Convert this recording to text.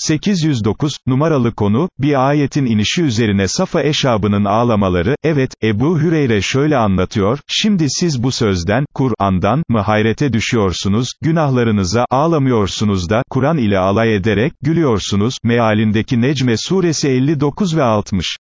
809, numaralı konu, bir ayetin inişi üzerine Safa eşabının ağlamaları, evet, Ebu Hüreyre şöyle anlatıyor, şimdi siz bu sözden, Kur'an'dan, mı hayrete düşüyorsunuz, günahlarınıza, ağlamıyorsunuz da, Kur'an ile alay ederek, gülüyorsunuz, mealindeki Necme suresi 59 ve 60.